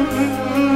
Mm-hmm.